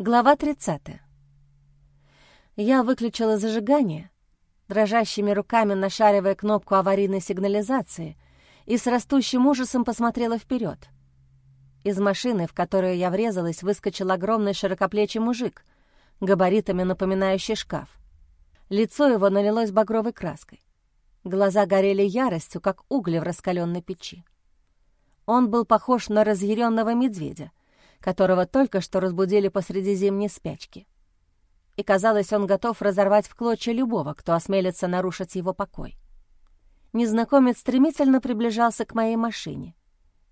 Глава 30. Я выключила зажигание, дрожащими руками нашаривая кнопку аварийной сигнализации, и с растущим ужасом посмотрела вперед. Из машины, в которую я врезалась, выскочил огромный широкоплечий мужик, габаритами напоминающий шкаф. Лицо его налилось багровой краской. Глаза горели яростью, как угли в раскаленной печи. Он был похож на разъяренного медведя, которого только что разбудили посреди зимней спячки. И, казалось, он готов разорвать в клочья любого, кто осмелится нарушить его покой. Незнакомец стремительно приближался к моей машине,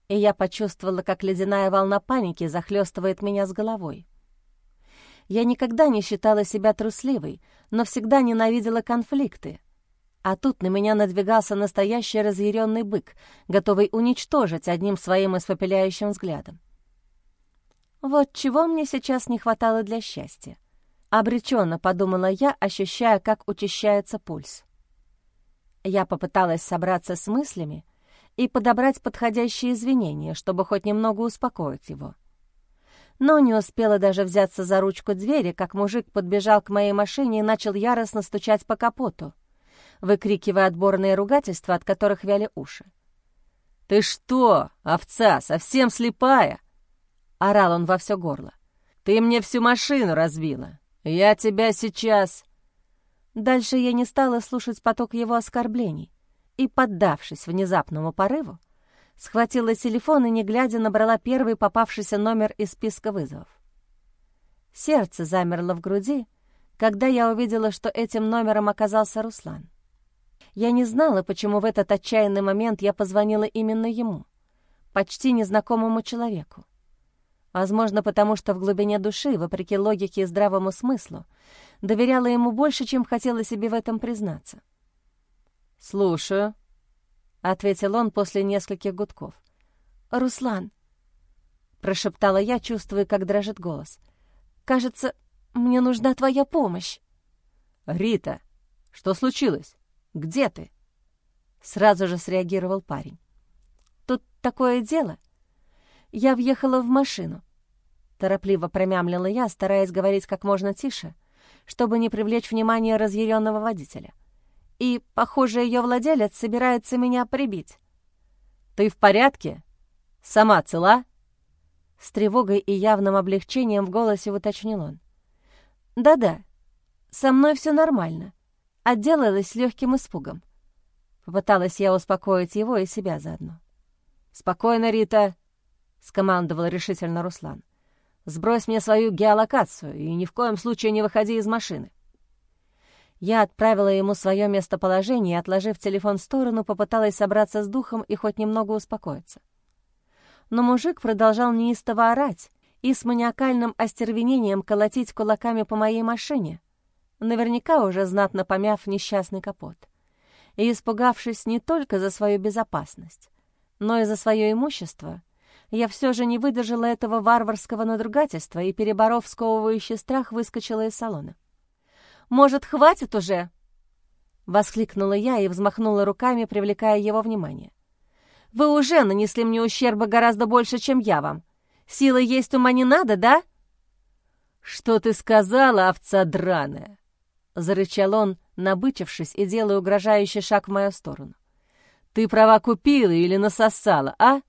и я почувствовала, как ледяная волна паники захлестывает меня с головой. Я никогда не считала себя трусливой, но всегда ненавидела конфликты. А тут на меня надвигался настоящий разъяренный бык, готовый уничтожить одним своим испопеляющим взглядом. Вот чего мне сейчас не хватало для счастья. Обреченно подумала я, ощущая, как учащается пульс. Я попыталась собраться с мыслями и подобрать подходящие извинения, чтобы хоть немного успокоить его. Но не успела даже взяться за ручку двери, как мужик подбежал к моей машине и начал яростно стучать по капоту, выкрикивая отборные ругательства, от которых вяли уши. «Ты что, овца, совсем слепая?» — орал он во все горло. «Ты мне всю машину разбила! Я тебя сейчас...» Дальше я не стала слушать поток его оскорблений и, поддавшись внезапному порыву, схватила телефон и, не глядя, набрала первый попавшийся номер из списка вызовов. Сердце замерло в груди, когда я увидела, что этим номером оказался Руслан. Я не знала, почему в этот отчаянный момент я позвонила именно ему, почти незнакомому человеку. Возможно, потому что в глубине души, вопреки логике и здравому смыслу, доверяла ему больше, чем хотела себе в этом признаться. «Слушаю», — ответил он после нескольких гудков. «Руслан», — прошептала я, чувствуя, как дрожит голос. «Кажется, мне нужна твоя помощь». «Рита, что случилось? Где ты?» Сразу же среагировал парень. «Тут такое дело. Я въехала в машину. Торопливо промямлила я, стараясь говорить как можно тише, чтобы не привлечь внимание разъяренного водителя. И, похоже, ее владелец собирается меня прибить. «Ты в порядке? Сама цела?» С тревогой и явным облегчением в голосе уточнил он. «Да-да, со мной все нормально», — отделалась легким испугом. Попыталась я успокоить его и себя заодно. «Спокойно, Рита», — скомандовал решительно Руслан. Сбрось мне свою геолокацию и ни в коем случае не выходи из машины». Я отправила ему свое местоположение и, отложив телефон в сторону, попыталась собраться с духом и хоть немного успокоиться. Но мужик продолжал неистово орать и с маниакальным остервенением колотить кулаками по моей машине, наверняка уже знатно помяв несчастный капот, и испугавшись не только за свою безопасность, но и за свое имущество — я все же не выдержала этого варварского надругательства и, переборов сковывающий страх, выскочила из салона. «Может, хватит уже?» — воскликнула я и взмахнула руками, привлекая его внимание. «Вы уже нанесли мне ущерба гораздо больше, чем я вам. Силы есть ума не надо, да?» «Что ты сказала, овца драная?» — зарычал он, набычившись и делая угрожающий шаг в мою сторону. «Ты права купила или насосала, а?»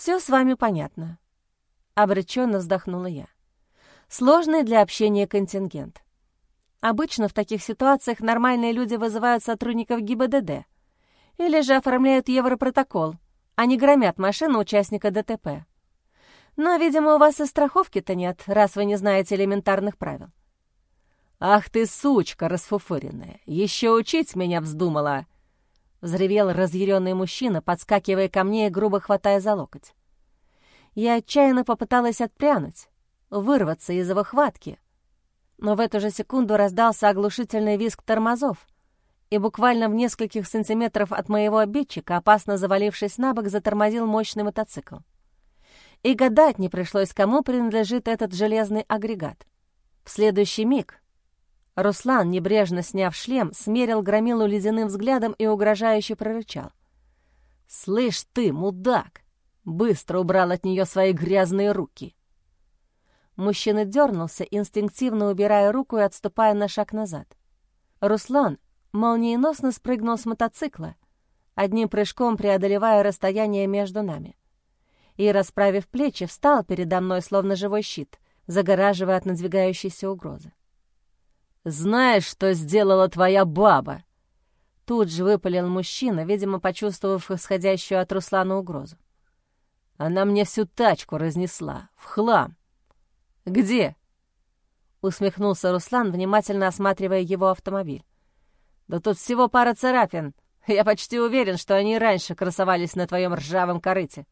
«Все с вами понятно», — обреченно вздохнула я. «Сложный для общения контингент. Обычно в таких ситуациях нормальные люди вызывают сотрудников ГИБДД или же оформляют Европротокол, а не громят машину участника ДТП. Но, видимо, у вас и страховки-то нет, раз вы не знаете элементарных правил». «Ах ты, сучка расфуфыренная, еще учить меня вздумала!» — взревел разъяренный мужчина, подскакивая ко мне и грубо хватая за локоть. Я отчаянно попыталась отпрянуть, вырваться из его хватки, но в эту же секунду раздался оглушительный визг тормозов, и буквально в нескольких сантиметров от моего обидчика, опасно завалившись на бок, затормозил мощный мотоцикл. И гадать не пришлось, кому принадлежит этот железный агрегат. В следующий миг Руслан, небрежно сняв шлем, смерил громилу ледяным взглядом и угрожающе прорычал. «Слышь ты, мудак!» Быстро убрал от нее свои грязные руки. Мужчина дернулся, инстинктивно убирая руку и отступая на шаг назад. Руслан молниеносно спрыгнул с мотоцикла, одним прыжком преодолевая расстояние между нами. И, расправив плечи, встал передо мной, словно живой щит, загораживая от надвигающейся угрозы. «Знаешь, что сделала твоя баба?» Тут же выпалил мужчина, видимо, почувствовав исходящую от Руслана угрозу. «Она мне всю тачку разнесла, в хлам». «Где?» — усмехнулся Руслан, внимательно осматривая его автомобиль. «Да тут всего пара царапин. Я почти уверен, что они раньше красовались на твоем ржавом корыте».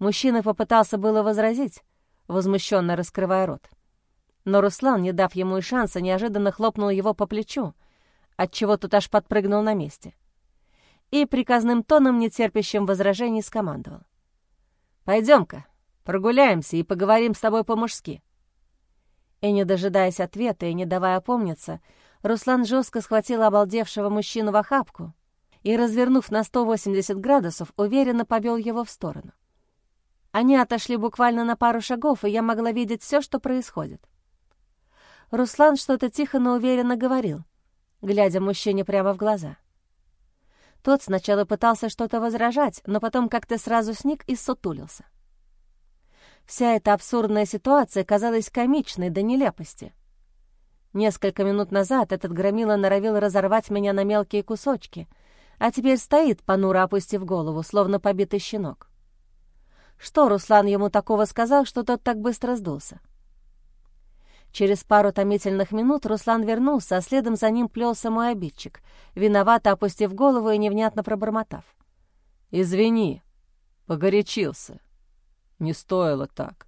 Мужчина попытался было возразить, возмущенно раскрывая рот. Но Руслан, не дав ему и шанса, неожиданно хлопнул его по плечу, отчего тот аж подпрыгнул на месте. И приказным тоном, нетерпящим возражений, скомандовал. «Пойдем-ка, прогуляемся и поговорим с тобой по-мужски». И, не дожидаясь ответа и не давая опомниться, Руслан жестко схватил обалдевшего мужчину в охапку и, развернув на 180 градусов, уверенно повел его в сторону. Они отошли буквально на пару шагов, и я могла видеть все, что происходит. Руслан что-то тихо, но уверенно говорил, глядя мужчине прямо в глаза. Тот сначала пытался что-то возражать, но потом как-то сразу сник и сутулился. Вся эта абсурдная ситуация казалась комичной до нелепости. Несколько минут назад этот громила норовил разорвать меня на мелкие кусочки, а теперь стоит, понуро опустив голову, словно побитый щенок. Что Руслан ему такого сказал, что тот так быстро сдулся? Через пару томительных минут Руслан вернулся, а следом за ним плелся мой обидчик, виновато опустив голову и невнятно пробормотав. «Извини, погорячился. Не стоило так».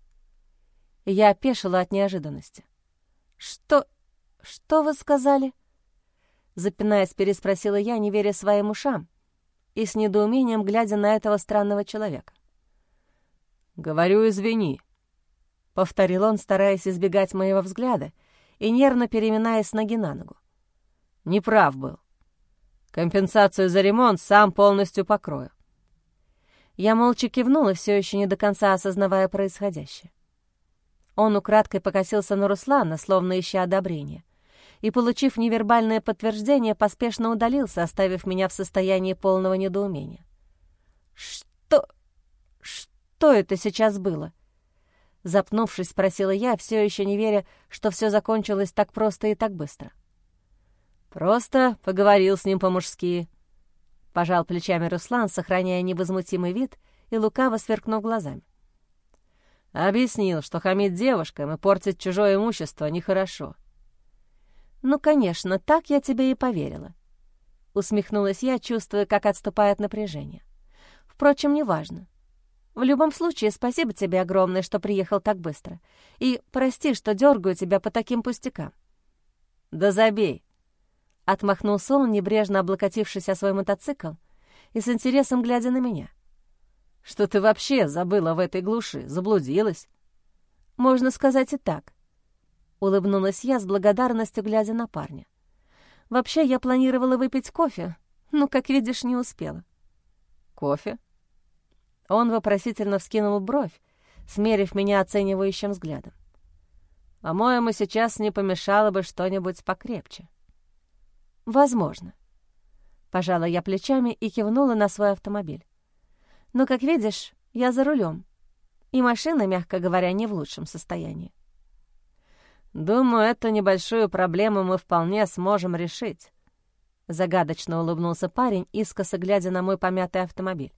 Я опешила от неожиданности. «Что... что вы сказали?» Запинаясь, переспросила я, не веря своим ушам, и с недоумением глядя на этого странного человека. «Говорю, извини», — повторил он, стараясь избегать моего взгляда и нервно переминаясь ноги на ногу. «Неправ был. Компенсацию за ремонт сам полностью покрою». Я молча кивнула, все еще не до конца осознавая происходящее. Он украдкой покосился на Руслана, словно ища одобрения, и, получив невербальное подтверждение, поспешно удалился, оставив меня в состоянии полного недоумения. «Что... что...» что это сейчас было?» Запнувшись, спросила я, все еще не веря, что все закончилось так просто и так быстро. «Просто поговорил с ним по-мужски», — пожал плечами Руслан, сохраняя невозмутимый вид и лукаво сверкнув глазами. Объяснил, что хамить девушкам и портить чужое имущество нехорошо. «Ну, конечно, так я тебе и поверила», — усмехнулась я, чувствуя, как отступает напряжение. «Впрочем, неважно. В любом случае, спасибо тебе огромное, что приехал так быстро. И прости, что дергаю тебя по таким пустякам». «Да забей!» Отмахнулся он, небрежно облокотившись о свой мотоцикл и с интересом глядя на меня. «Что ты вообще забыла в этой глуши? Заблудилась?» «Можно сказать и так», — улыбнулась я с благодарностью, глядя на парня. «Вообще, я планировала выпить кофе, но, как видишь, не успела». «Кофе?» Он вопросительно вскинул бровь, смерив меня оценивающим взглядом. «По-моему, сейчас не помешало бы что-нибудь покрепче». «Возможно». Пожала я плечами и кивнула на свой автомобиль. «Но, как видишь, я за рулем, и машина, мягко говоря, не в лучшем состоянии». «Думаю, эту небольшую проблему мы вполне сможем решить», — загадочно улыбнулся парень, искоса глядя на мой помятый автомобиль.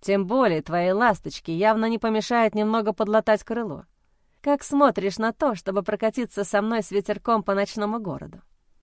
Тем более твоей ласточке явно не помешает немного подлатать крыло. Как смотришь на то, чтобы прокатиться со мной с ветерком по ночному городу?»